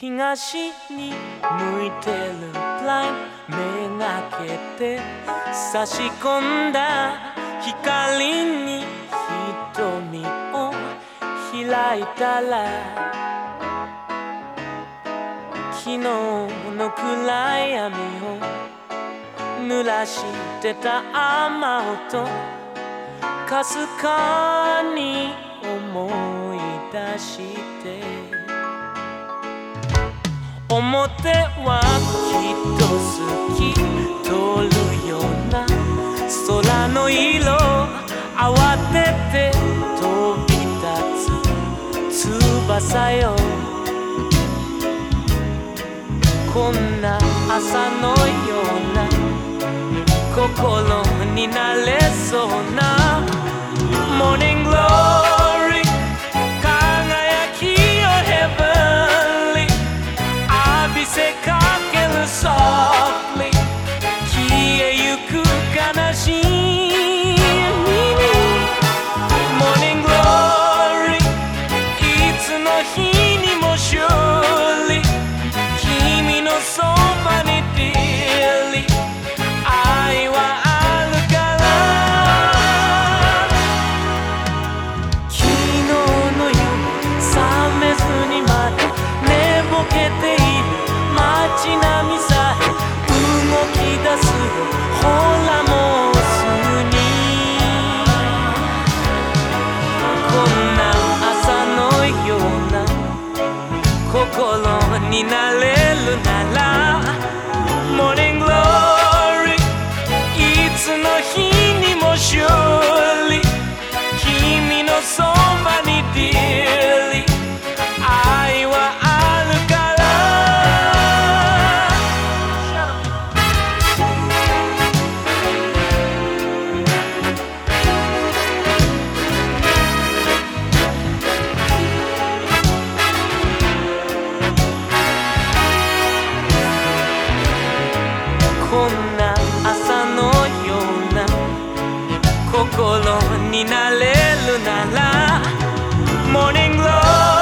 東に向いてるブライン目がけて差し込んだ光に瞳を開いたら昨日の暗闇を濡らしてた雨音かすかに表はきっと好き通るような空の色慌てて飛び立つ翼よ。こんな朝のような心になれそうな Morning Glow 心になれるならいつの日にも勝利君のそばに Dear 心になれるならモーニングロー